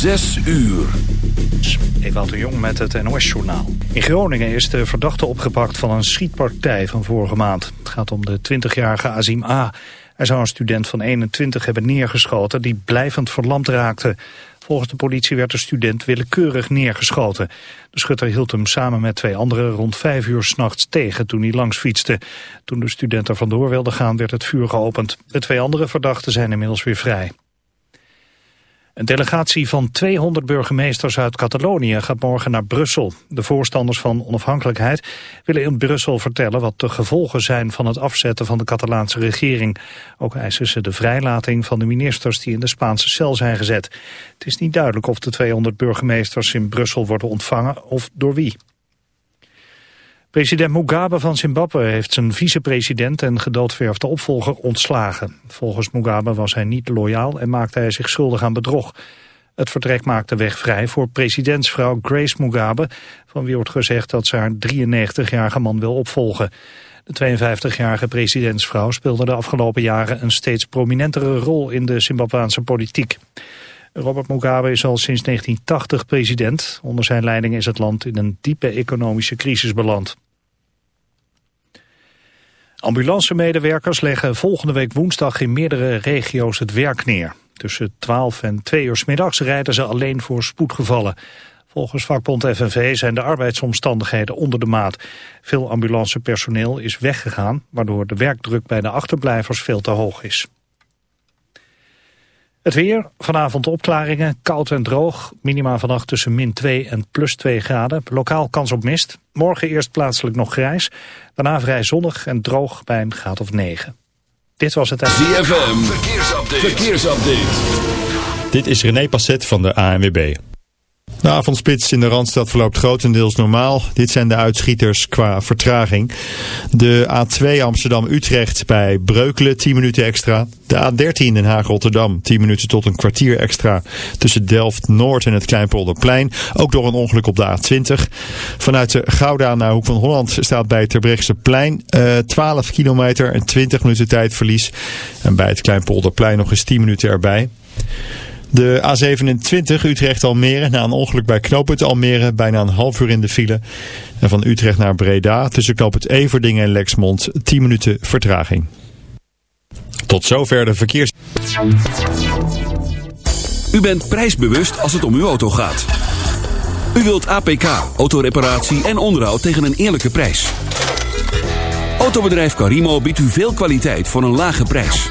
Zes uur. Ewout de Jong met het NOS-journaal. In Groningen is de verdachte opgepakt van een schietpartij van vorige maand. Het gaat om de 20-jarige Azim A. Hij zou een student van 21 hebben neergeschoten die blijvend verlamd raakte. Volgens de politie werd de student willekeurig neergeschoten. De schutter hield hem samen met twee anderen rond vijf uur s'nachts tegen toen hij langs fietste. Toen de student er vandoor wilde gaan werd het vuur geopend. De twee andere verdachten zijn inmiddels weer vrij. Een delegatie van 200 burgemeesters uit Catalonië gaat morgen naar Brussel. De voorstanders van onafhankelijkheid willen in Brussel vertellen wat de gevolgen zijn van het afzetten van de Catalaanse regering. Ook eisen ze de vrijlating van de ministers die in de Spaanse cel zijn gezet. Het is niet duidelijk of de 200 burgemeesters in Brussel worden ontvangen of door wie. President Mugabe van Zimbabwe heeft zijn vicepresident en gedoodverfde opvolger ontslagen. Volgens Mugabe was hij niet loyaal en maakte hij zich schuldig aan bedrog. Het vertrek maakte weg vrij voor presidentsvrouw Grace Mugabe... van wie wordt gezegd dat ze haar 93-jarige man wil opvolgen. De 52-jarige presidentsvrouw speelde de afgelopen jaren... een steeds prominentere rol in de Zimbabwaanse politiek. Robert Mugabe is al sinds 1980 president. Onder zijn leiding is het land in een diepe economische crisis beland. Ambulancemedewerkers leggen volgende week woensdag in meerdere regio's het werk neer. Tussen 12 en 2 uur middags rijden ze alleen voor spoedgevallen. Volgens vakbond FNV zijn de arbeidsomstandigheden onder de maat. Veel ambulancepersoneel is weggegaan, waardoor de werkdruk bij de achterblijvers veel te hoog is. Het weer, vanavond opklaringen, koud en droog. Minima vannacht tussen min 2 en plus 2 graden. Lokaal kans op mist. Morgen eerst plaatselijk nog grijs. Daarna vrij zonnig en droog bij een graad of 9. Dit was het... ZFM, verkeersupdate. verkeersupdate. Dit is René Passet van de ANWB. De avondspits in de Randstad verloopt grotendeels normaal. Dit zijn de uitschieters qua vertraging. De A2 Amsterdam-Utrecht bij Breukelen 10 minuten extra. De A13 Den Haag-Rotterdam 10 minuten tot een kwartier extra tussen Delft-Noord en het Kleinpolderplein. Ook door een ongeluk op de A20. Vanuit de Gouda naar Hoek van Holland staat bij Terbrechtseplein uh, 12 kilometer en 20 minuten tijdverlies. En bij het Kleinpolderplein nog eens 10 minuten erbij. De A27 Utrecht-Almere na een ongeluk bij knooppunt Almere bijna een half uur in de file. En van Utrecht naar Breda tussen knooppunt Everdingen en Lexmond 10 minuten vertraging. Tot zover de verkeers... U bent prijsbewust als het om uw auto gaat. U wilt APK, autoreparatie en onderhoud tegen een eerlijke prijs. Autobedrijf Carimo biedt u veel kwaliteit voor een lage prijs.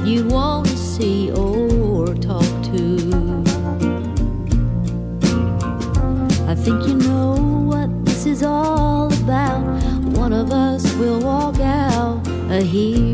That you want to see or talk to. I think you know what this is all about. One of us will walk out a here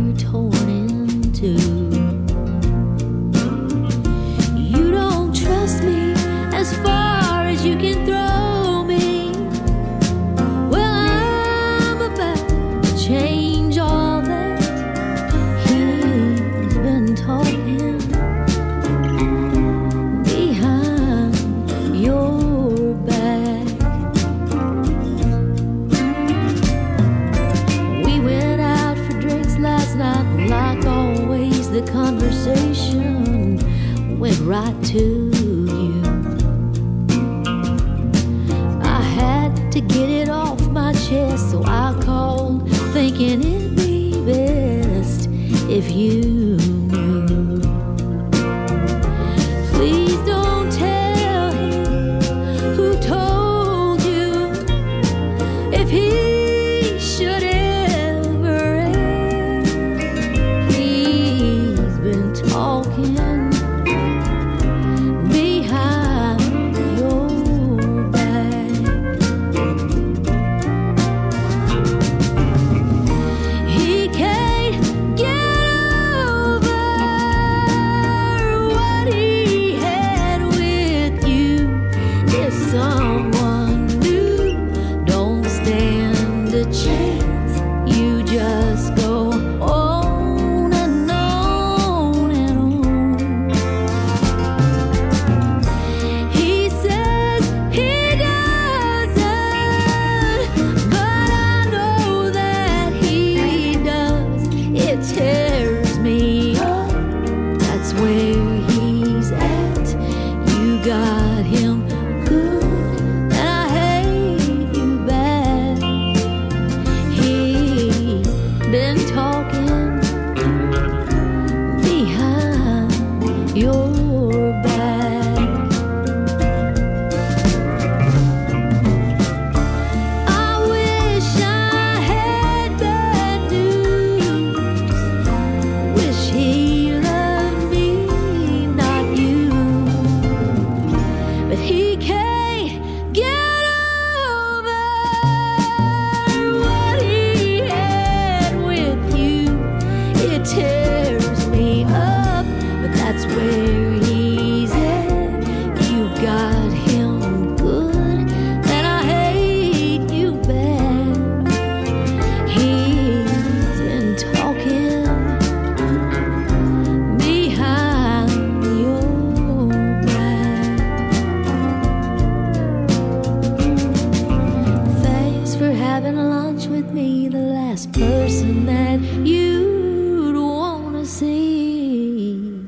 person that you'd wanna see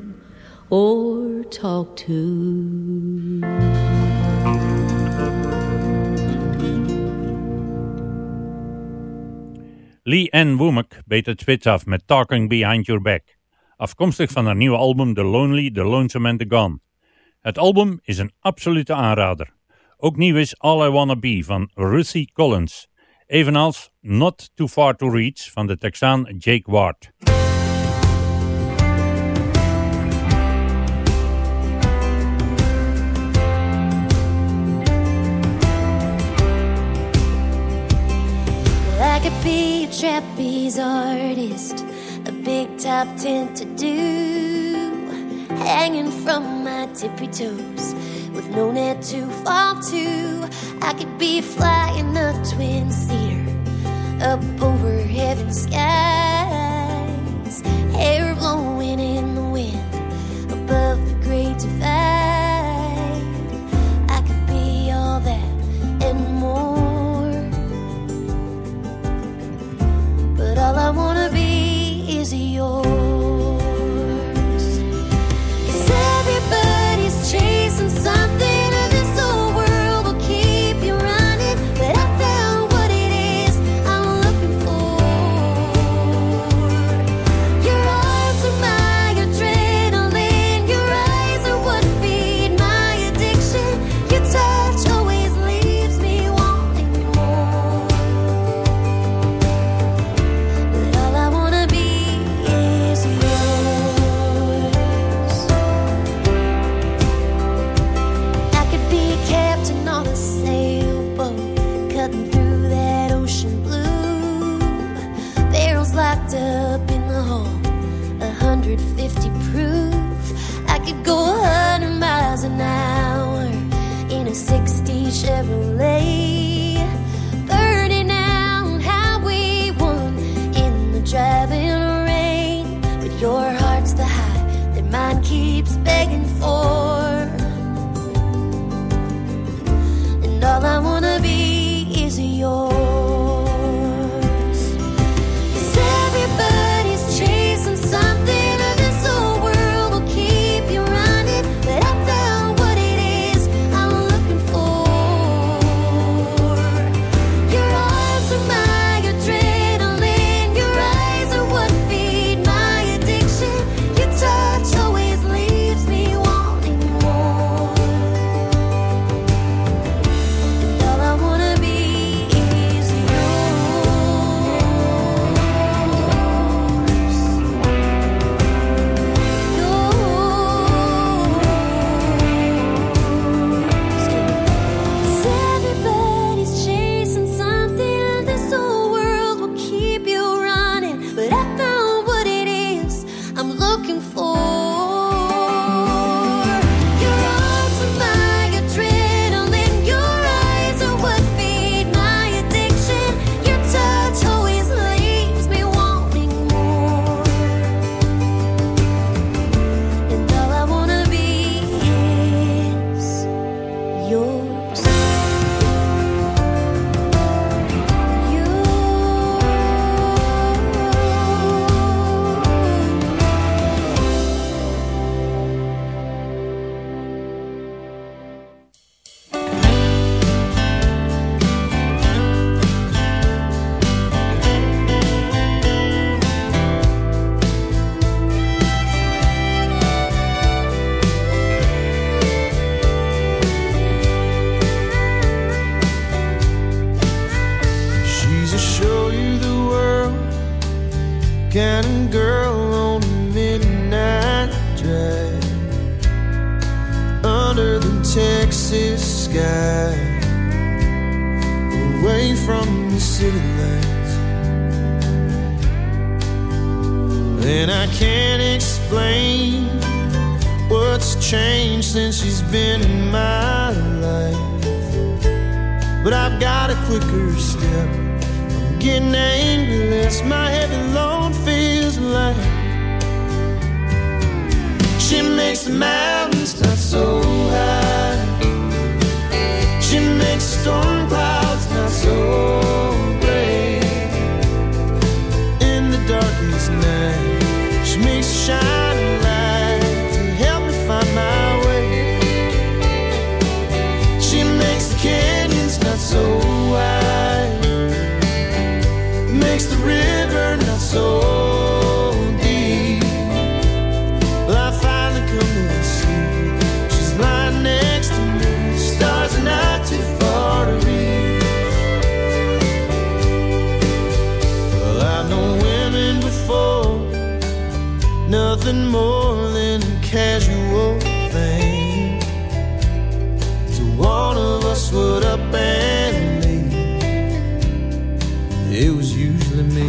or talk to. Lee Ann Womack beet het spits af met Talking Behind Your Back, afkomstig van haar nieuwe album The Lonely, The Lonesome and The Gone. Het album is een absolute aanrader. Ook nieuw is All I Wanna Be van Ruthie Collins. Evenals Not Too Far To Reach van de Texaan Jake Ward. I could be a trapeze artist, a big top tent to do. hanging from my tippy toes with no net to fall to. I could be flying a twin seater up over heaven's skies, hair blowing in the wind above the great divide. I could be all that and more, but all I wanna be is yours. Nothing more than a casual thing. So one of us would up and leave. It was usually me.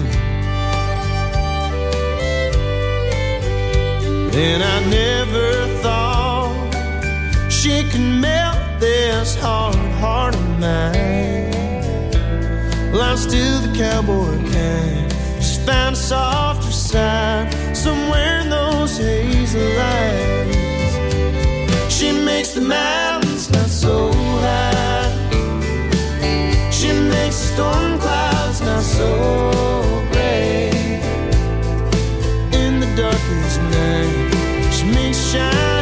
And I never thought she could melt this hard heart of mine. I'm still the cowboy kind. Just found a softer side somewhere in those hazel eyes. She makes the mountains not so high. She makes storm clouds not so gray. In the darkest night, she makes shining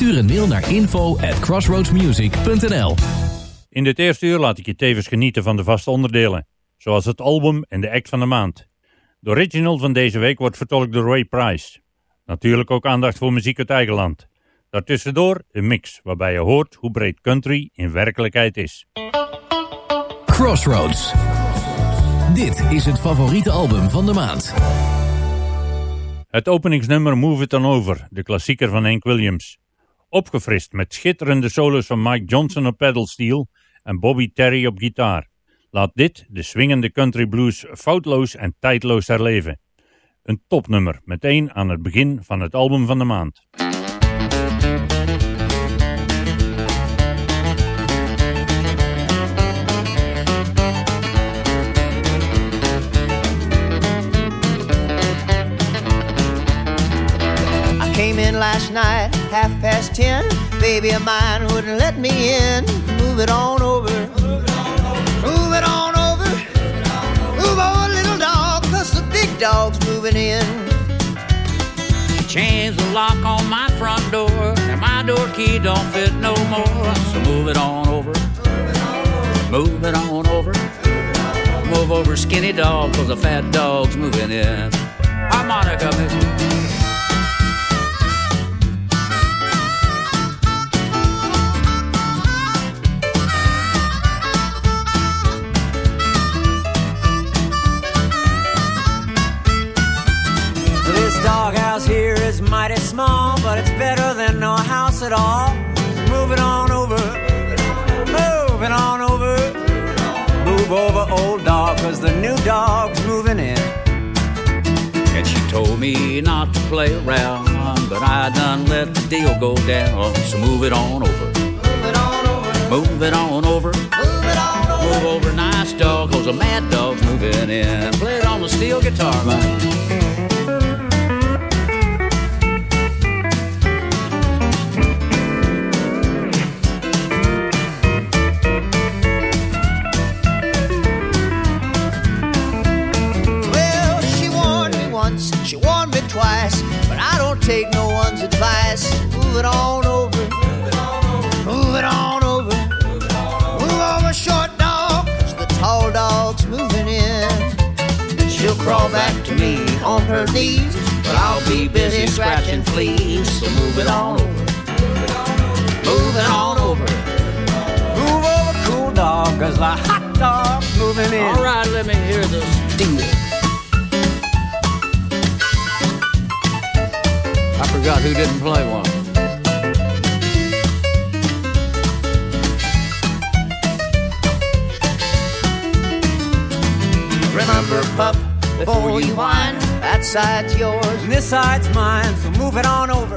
Stuur een mail naar info at crossroadsmusic.nl In dit eerste uur laat ik je tevens genieten van de vaste onderdelen, zoals het album en de act van de maand. De original van deze week wordt vertolkt door Ray Price. Natuurlijk ook aandacht voor muziek uit eigen land. Daartussendoor een mix waarbij je hoort hoe breed country in werkelijkheid is. Crossroads. Dit is het favoriete album van de maand. Het openingsnummer Move It On Over, de klassieker van Hank Williams. Opgefrist met schitterende solos van Mike Johnson op pedalsteel en Bobby Terry op gitaar. Laat dit de swingende country blues foutloos en tijdloos herleven. Een topnummer, meteen aan het begin van het album van de maand. In last night, half past ten. Baby of mine wouldn't let me in. Move it on over. Move it on over. Move on, little dog, cause the big dog's moving in. Change the lock on my front door, and my door key don't fit no more. So move it on over. Move it on over. Move over, skinny dog, cause the fat dog's moving in. Harmonica, miss. Small, but it's better than no house at all. Move it on over. Move it on over. Move over, old dog, cause the new dog's moving in. And she told me not to play around, but I done let the deal go down. So move it on over. Move it on over. Move it on over. Move over, nice dog, cause a mad dog's moving in. Play it on the steel guitar, man. it on over. Move it on over. Move over, short dog, cause the tall dog's moving in. She'll crawl back to me on her knees, but I'll be busy scratching fleas. So move it on over. Move it on over. Move over, cool dog, cause the hot dog's moving in. All right, let me hear the steal. I forgot who didn't play one. Remember, pup, before you whine, that side's yours. And this side's mine, so move it on over.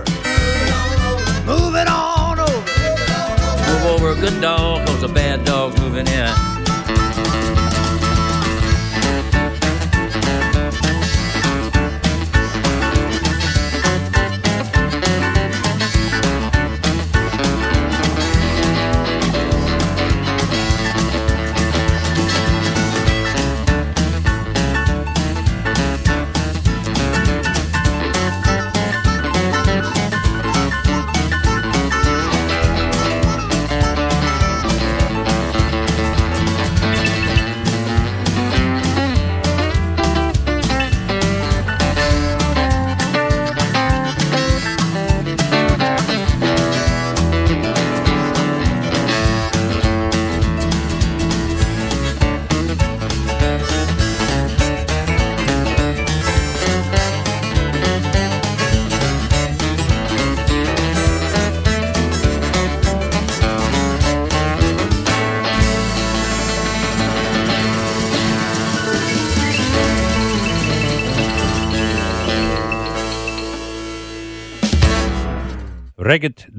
Move it on over. Move over a good dog, cause a bad dog's moving in.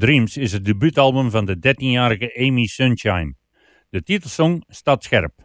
Dreams is het debuutalbum van de 13-jarige Amy Sunshine. De titelsong staat scherp.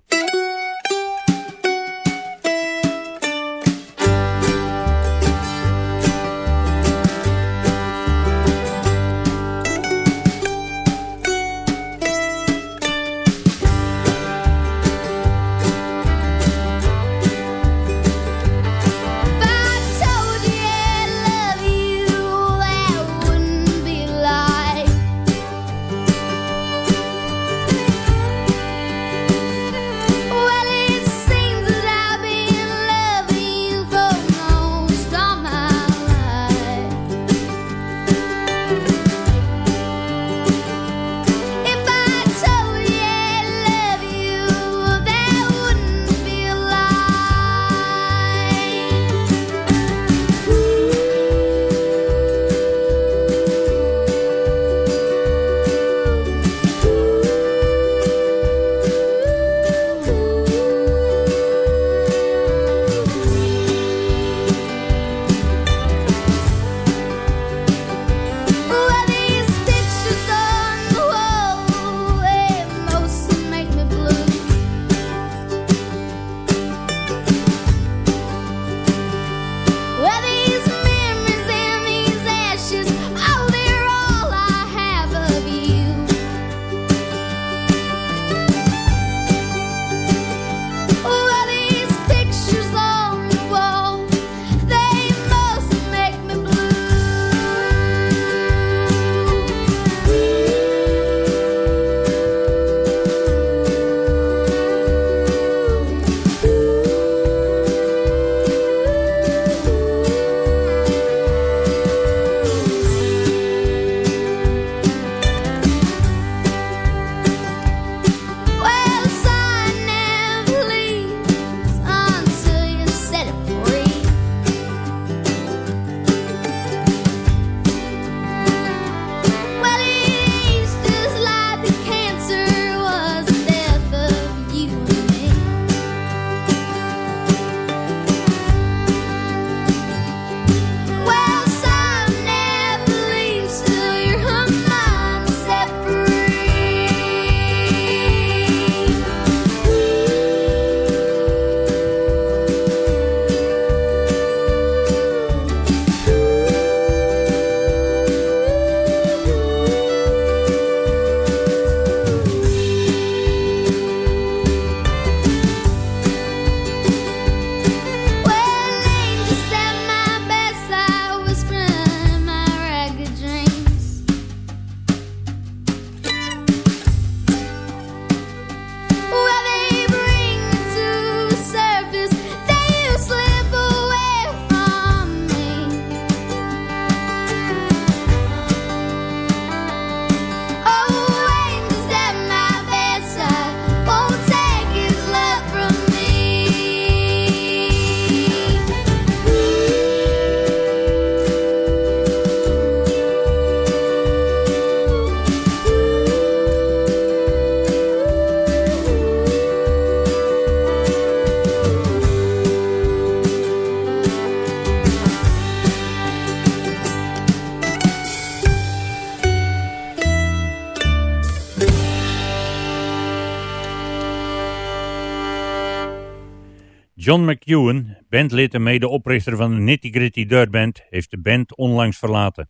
McEwen, bandlid en medeoprichter van de Nitty Gritty Dirt Band, heeft de band onlangs verlaten.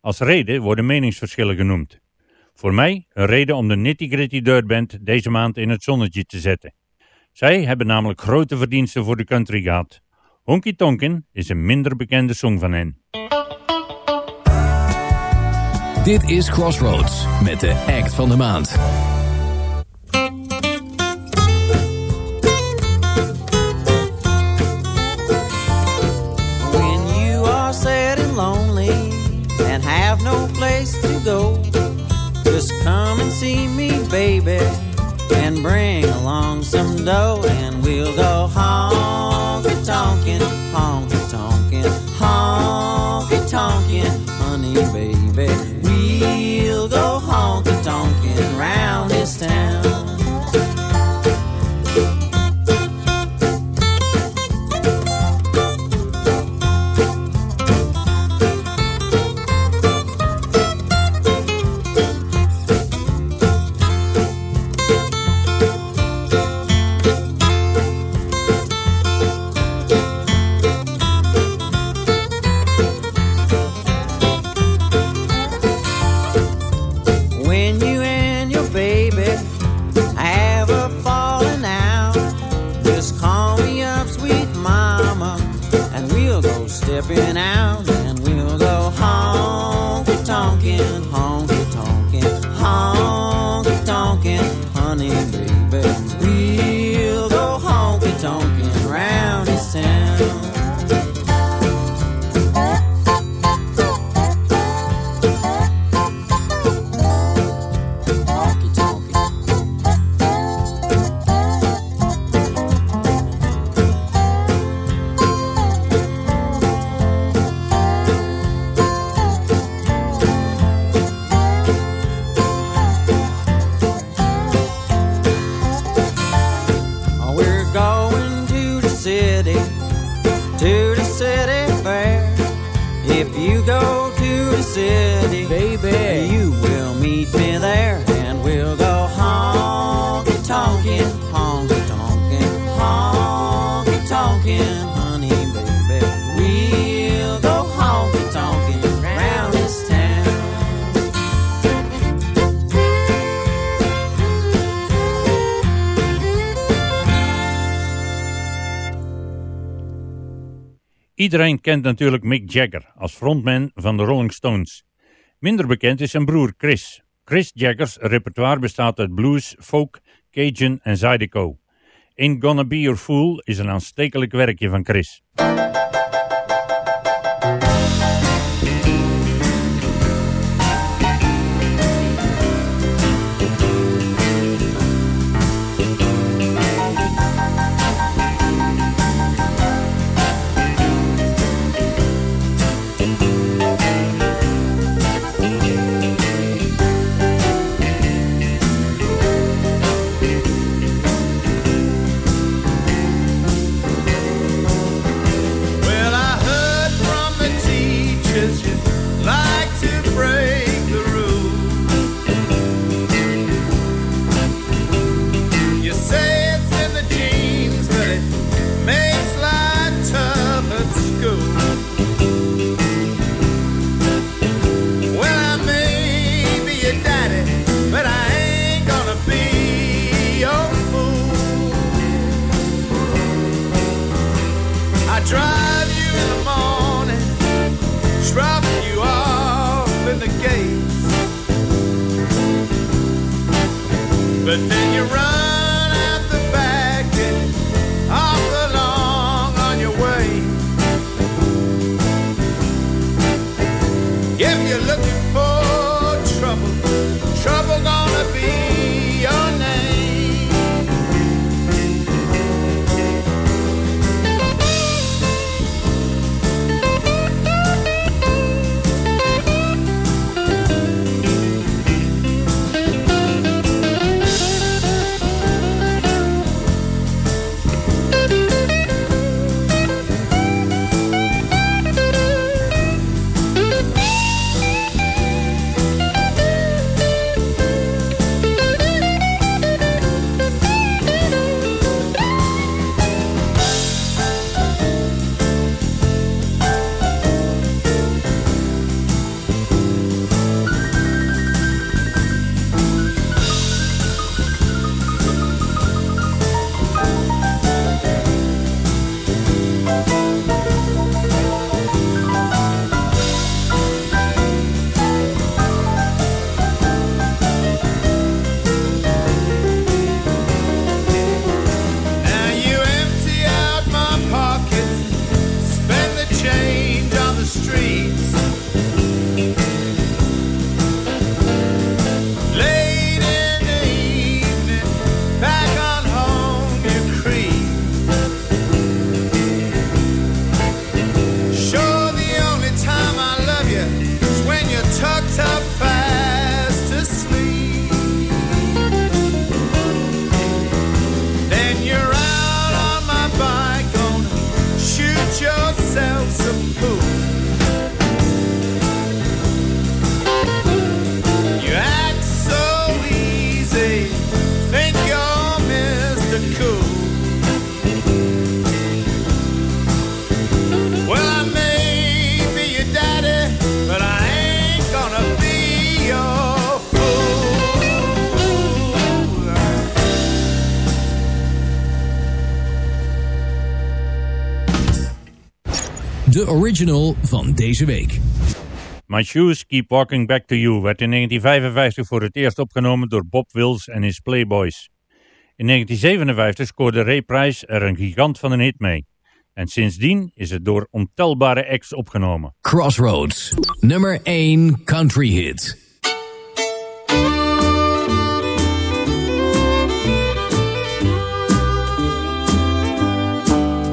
Als reden worden meningsverschillen genoemd. Voor mij een reden om de Nitty Gritty Dirt Band deze maand in het zonnetje te zetten. Zij hebben namelijk grote verdiensten voor de country gehad. Honky Tonkin is een minder bekende song van hen. Dit is Crossroads met de act van de maand. Bring along some dough, and we'll go honky tonkin', baby, you will meet me there, and we'll go honky tonkin', honky tonkin', honky tonkin', honey, baby. We'll go honky tonkin' round this town. Iedereen kent natuurlijk Mick Jagger als frontman van de Rolling Stones. Minder bekend is zijn broer Chris. Chris Jaggers repertoire bestaat uit blues, folk, cajun en zydeco. Ain't Gonna Be Your Fool is een aanstekelijk werkje van Chris. but then you're. original van deze week. My Shoes Keep Walking Back to You werd in 1955 voor het eerst opgenomen door Bob Wills en his Playboys. In 1957 scoorde Ray Price er een gigant van een hit mee. En sindsdien is het door ontelbare acts opgenomen. Crossroads, nummer 1 country hit.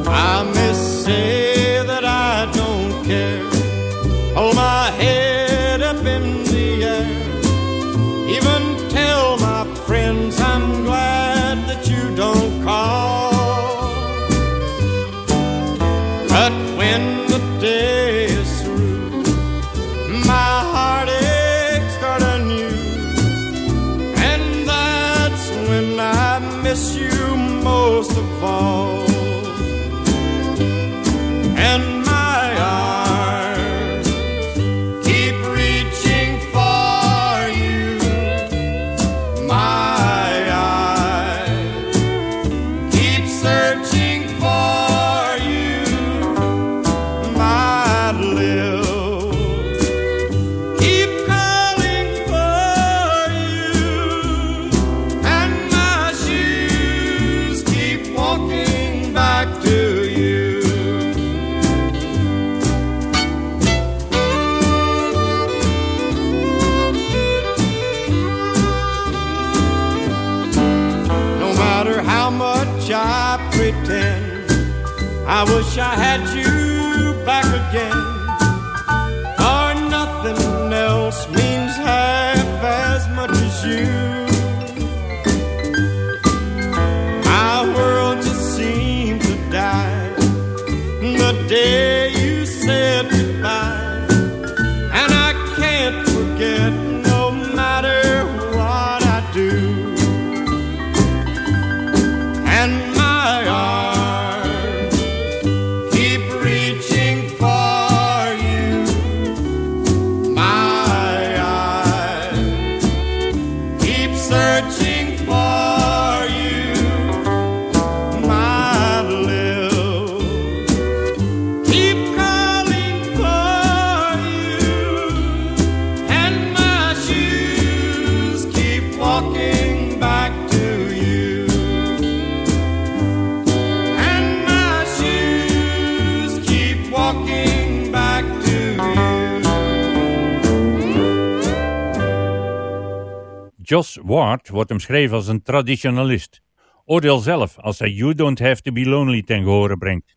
I'm wordt omschreven als een traditionalist. Oordeel zelf als hij You Don't Have To Be Lonely ten horen brengt.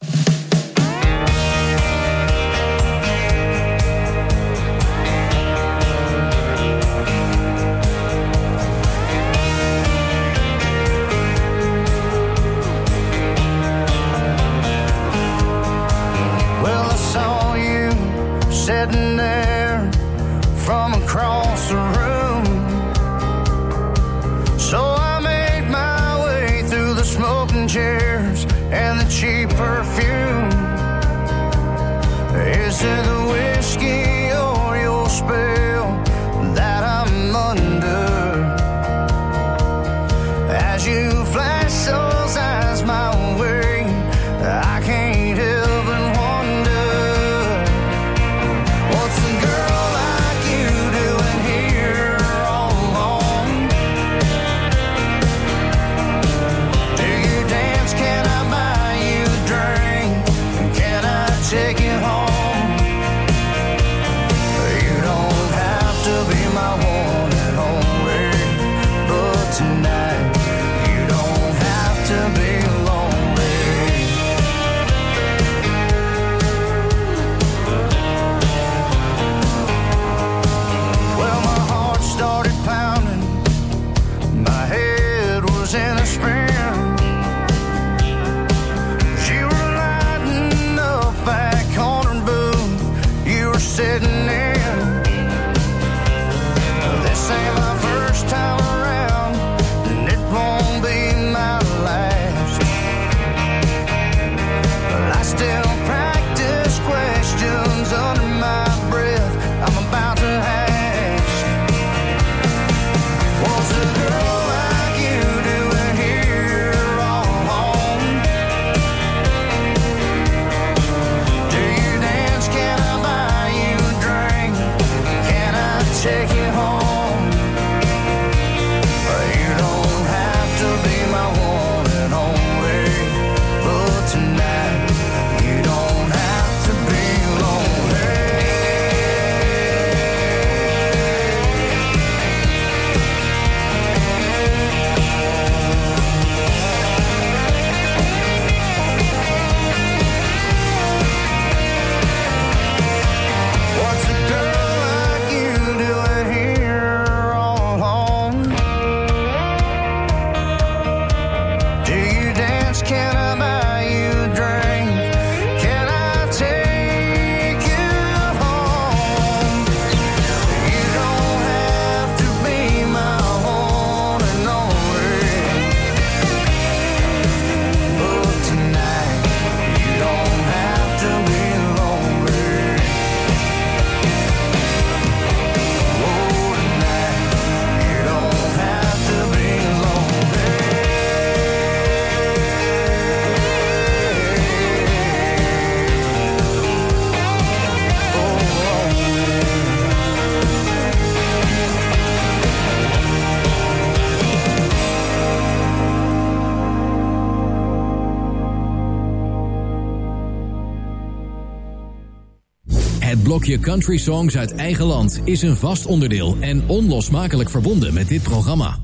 Blokje country songs uit eigen land is een vast onderdeel en onlosmakelijk verbonden met dit programma.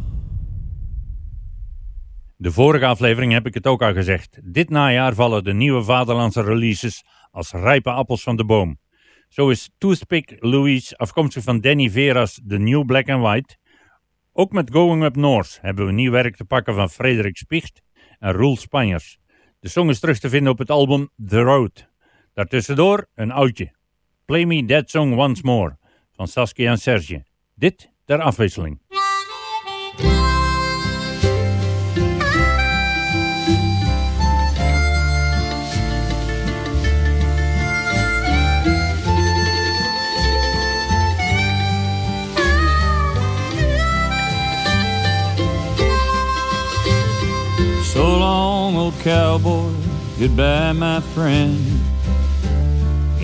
De vorige aflevering heb ik het ook al gezegd. Dit najaar vallen de nieuwe vaderlandse releases als rijpe appels van de boom. Zo is Toothpick Louise afkomstig van Danny Vera's The New Black and White. Ook met Going Up North hebben we nieuw werk te pakken van Frederik Spicht en Roel Spanjers. De song is terug te vinden op het album The Road. Daartussendoor een oudje. Play Me That Song Once More van Saskia en Serge. Dit ter afwisseling. So long, old cowboy. Goodbye, my friend.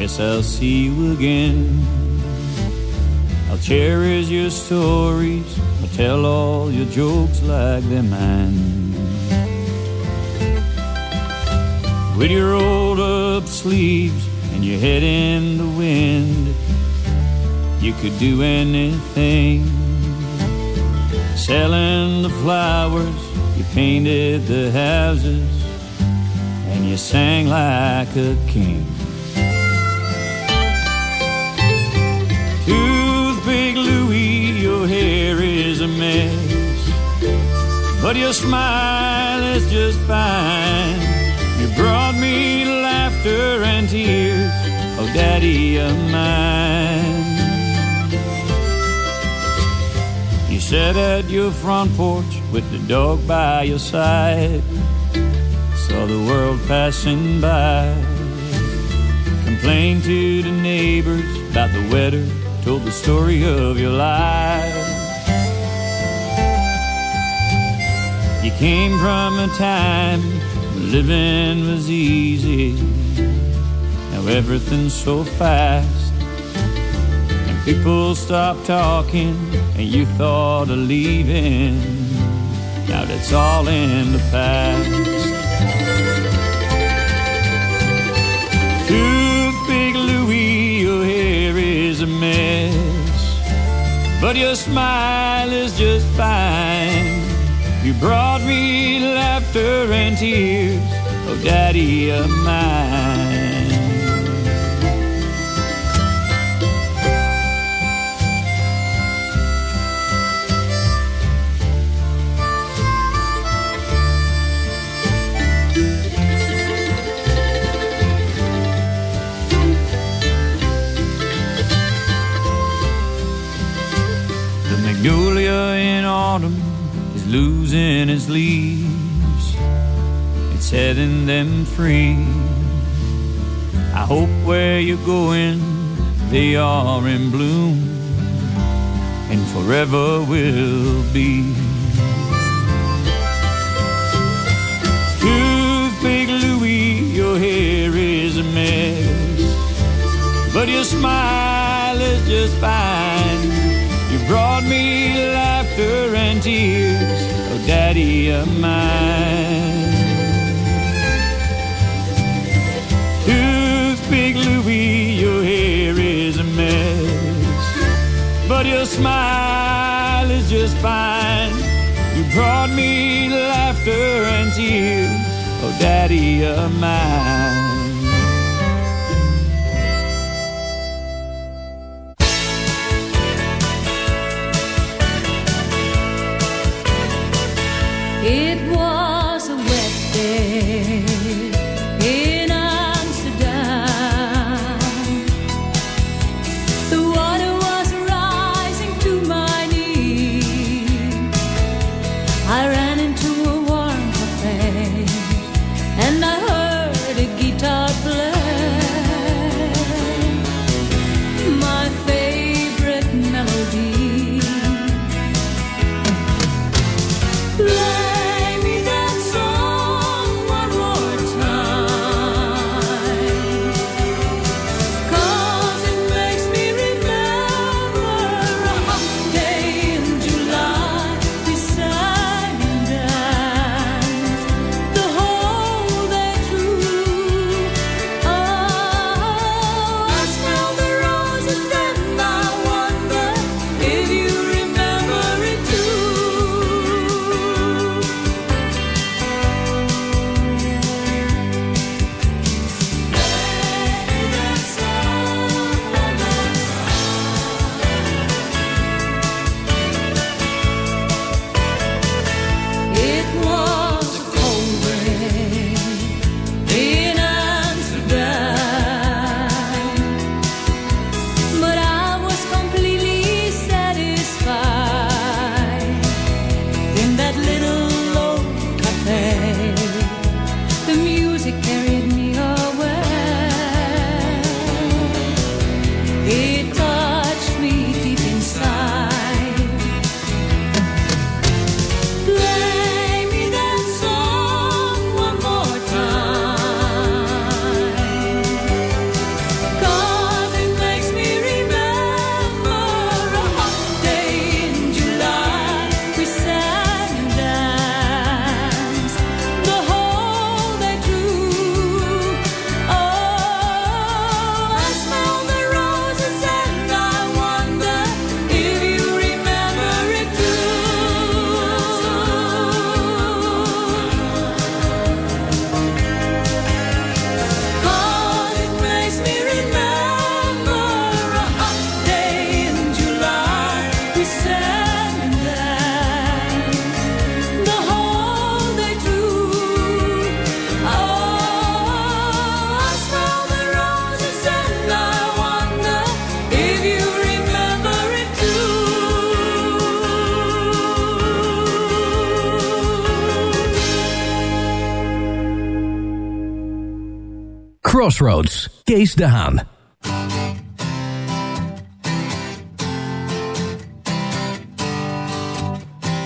Guess I'll see you again. I'll cherish your stories. I'll tell all your jokes like they're mine. With your rolled up sleeves and your head in the wind, you could do anything. Selling the flowers, you painted the houses, and you sang like a king. But your smile is just fine. You brought me laughter and tears, oh daddy of mine. You sat at your front porch with the dog by your side, saw the world passing by. Complained to the neighbors about the weather, told the story of your life. You came from a time when living was easy. Now everything's so fast. And people stopped talking and you thought of leaving. Now that's all in the past. Toothpick Louie, your hair is a mess, but your smile is just fine. You brought me laughter and tears, oh daddy of mine. Losing its leaves. It's setting them free. I hope where you're going, they are in bloom and forever will be. Toothpick Louie, your hair is a mess, but your smile is just fine. You brought me laughter and tears, daddy of mine. Toothpick Louie, your hair is a mess, but your smile is just fine. You brought me laughter and tears, oh daddy of mine. love. Crossroads, Kees de Haan.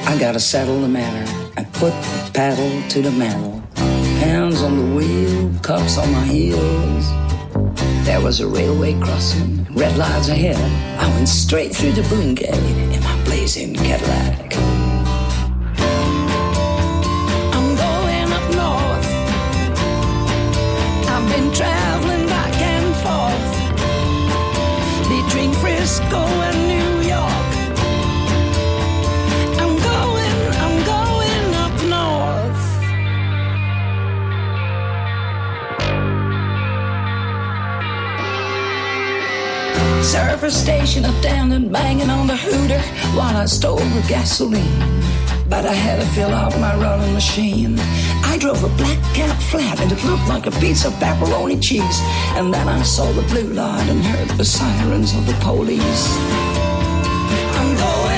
I gotta settle the matter. I put the paddle to the metal. Hands on the wheel, cuffs on my heels. There was a railway crossing, red lights ahead. I went straight through the boom gate in my blazing Cadillac. Service station attendant banging on the hooter while I stole the gasoline. But I had to fill up my running machine. I drove a black cab flat and it looked like a piece of pepperoni cheese. And then I saw the blue light and heard the sirens of the police. I'm going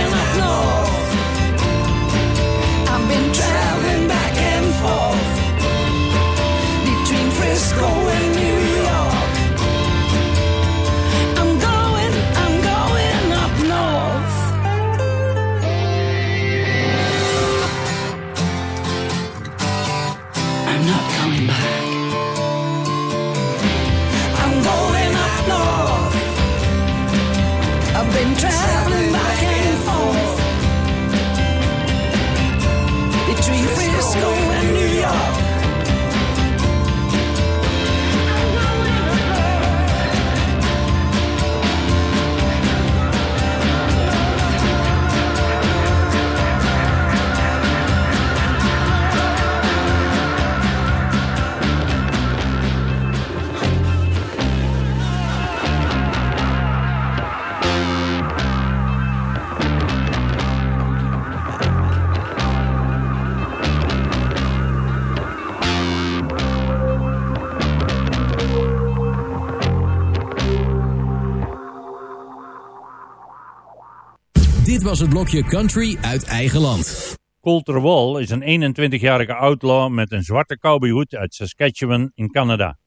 Dit was het blokje Country uit eigen land. Colter Wall is een 21-jarige outlaw met een zwarte cowboyhoed uit Saskatchewan in Canada.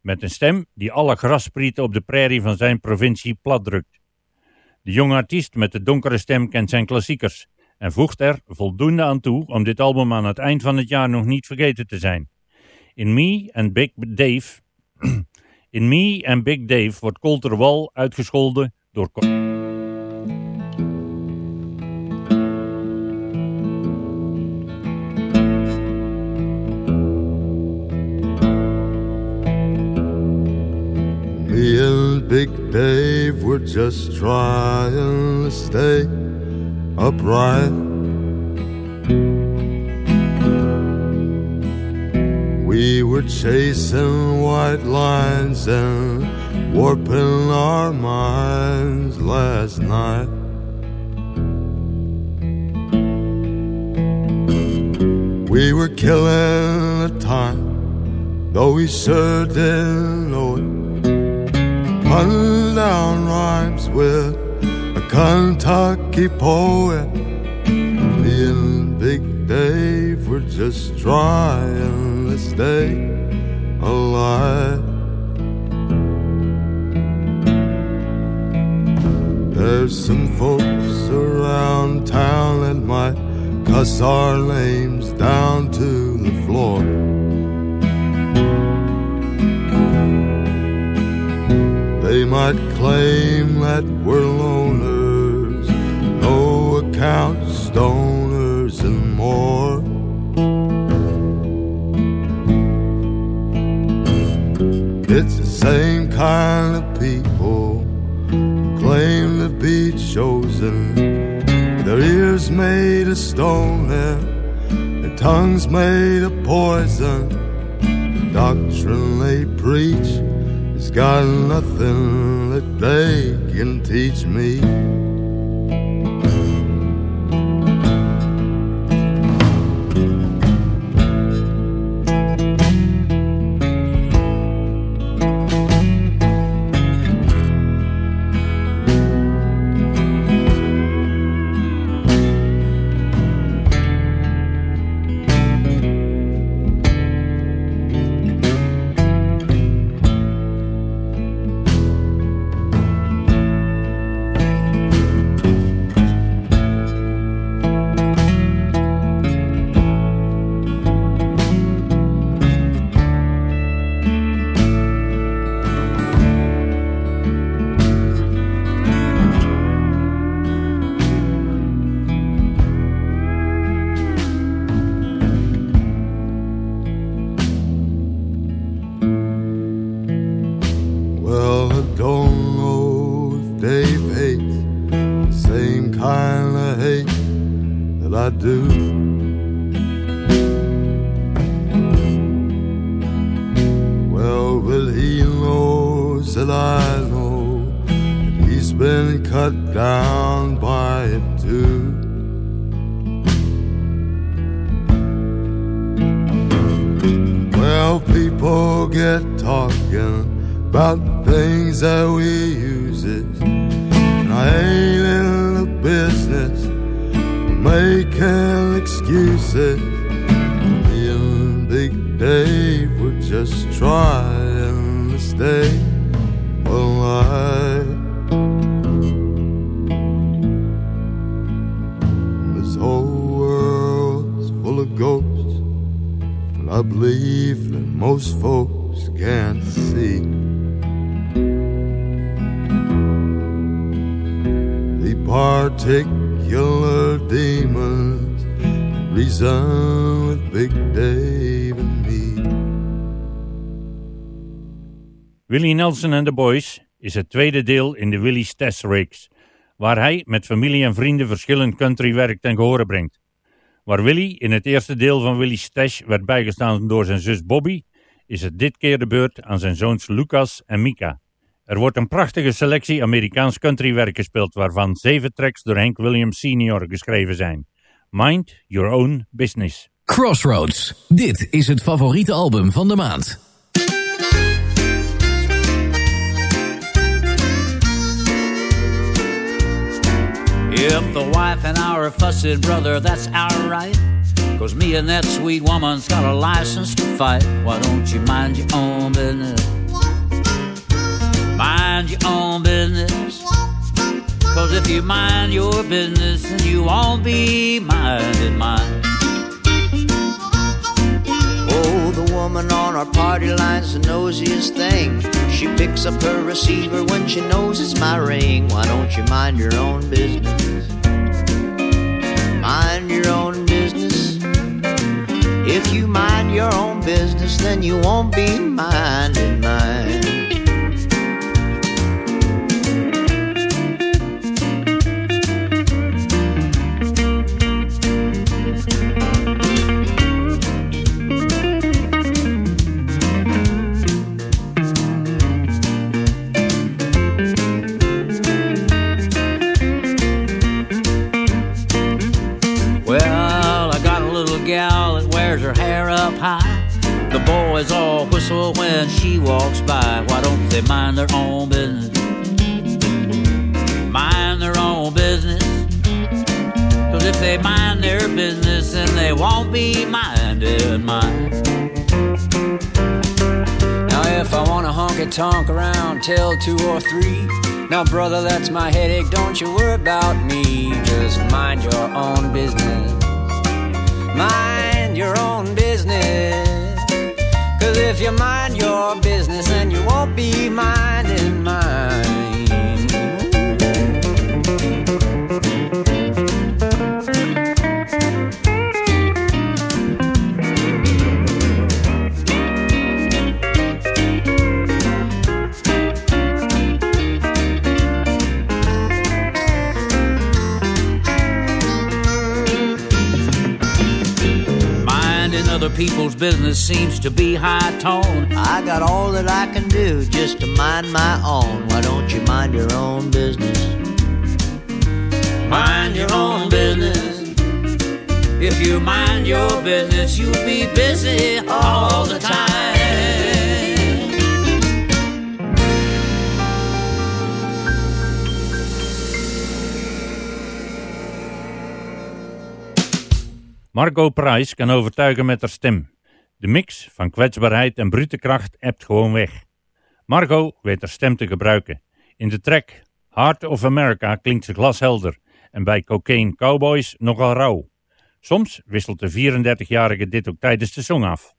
Met een stem die alle grassprieten op de prairie van zijn provincie platdrukt. De jonge artiest met de donkere stem kent zijn klassiekers en voegt er voldoende aan toe om dit album aan het eind van het jaar nog niet vergeten te zijn. In Me and Big Dave In Me and Big Dave wordt Colter Wall uitgescholden door Dave were just trying to stay upright. We were chasing white lines and warping our minds last night. We were killing the time, though we sure didn't know it. Hunting down rhymes with a Kentucky poet. Me and Big Dave were just trying to stay alive. There's some folks around town that might cuss our names down to the floor. Might claim that we're loners, no account stoners and more. It's the same kind of people claim to be chosen. Their ears made of stone and their tongues made of poison. The doctrine they preach got nothing that they can teach me. Particular demons reason with Big Dave and me. Willie Nelson and the Boys is het tweede deel in de Willie's Test Reeks, waar hij met familie en vrienden verschillend countrywerk ten gehore brengt. Waar Willie in het eerste deel van Willie's Stash werd bijgestaan door zijn zus Bobby, is het dit keer de beurt aan zijn zoons Lucas en Mika. Er wordt een prachtige selectie Amerikaans countrywerk gespeeld, waarvan zeven tracks door Hank Williams Sr. geschreven zijn. Mind Your Own Business. Crossroads. Dit is het favoriete album van de maand. If the wife and I are fussing, brother, that's alright. Cause me and that sweet woman's got a license to fight. Why don't you mind your own business? Mind your own business. Cause if you mind your business, then you won't be minding mine. Oh, the woman on our party line's the nosiest thing. She picks up her receiver when she knows it's my ring. Why don't you mind your own business? Mind your own business. If you mind your own business, then you won't be minding mine. Up high. The boys all whistle when she walks by. Why don't they mind their own business? Mind their own business. Cause if they mind their business, then they won't be minding mine. Now if I want to honky tonk around till two or three. Now brother, that's my headache. Don't you worry about me. Just mind your own business. Mind your own business. Cause if you mind your business, then you won't be minding mine. Other people's business seems to be high tone. I got all that I can do just to mind my own. Why don't you mind your own business? Mind your own business. If you mind your business, you'll be busy all the time. Margot Price kan overtuigen met haar stem. De mix van kwetsbaarheid en brute kracht ebt gewoon weg. Margot weet haar stem te gebruiken. In de track Heart of America klinkt ze glashelder en bij Cocaine Cowboys nogal rauw. Soms wisselt de 34-jarige dit ook tijdens de song af.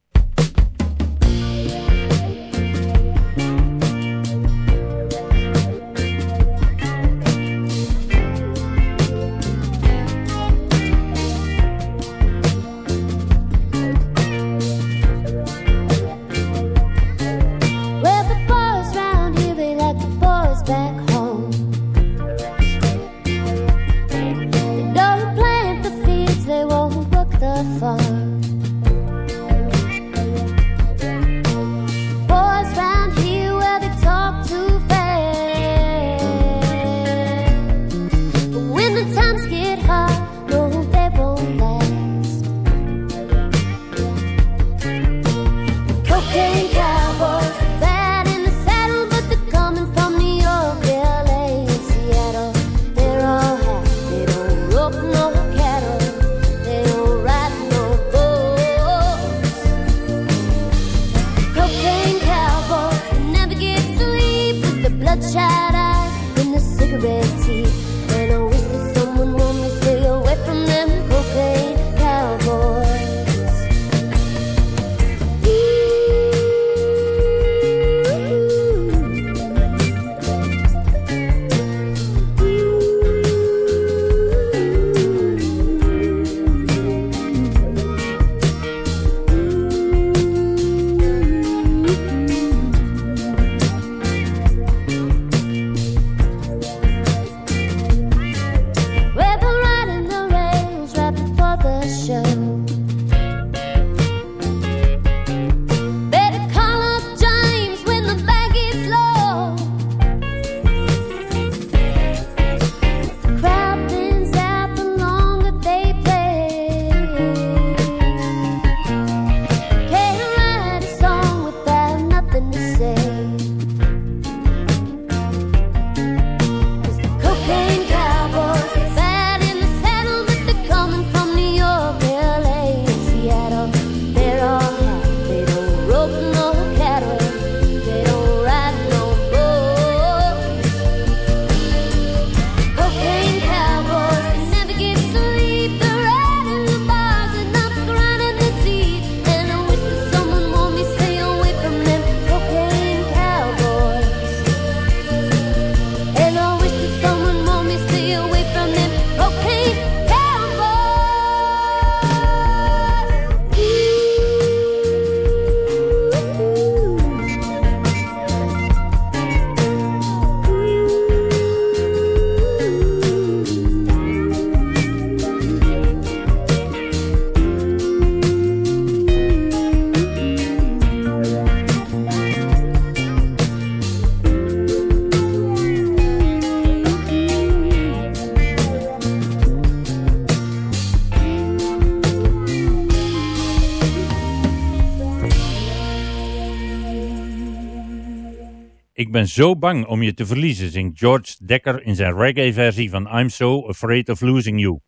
Ben zo bang om je te verliezen, zingt George Dekker in zijn reggae-versie van I'm So Afraid of Losing You.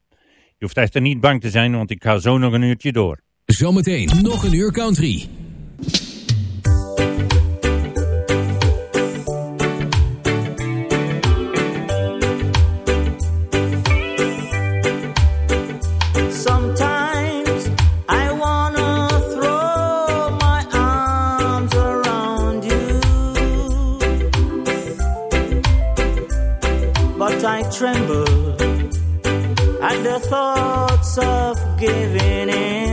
Je hoeft echter niet bang te zijn, want ik ga zo nog een uurtje door. Zometeen nog een uur country. But I tremble at the thoughts of giving in.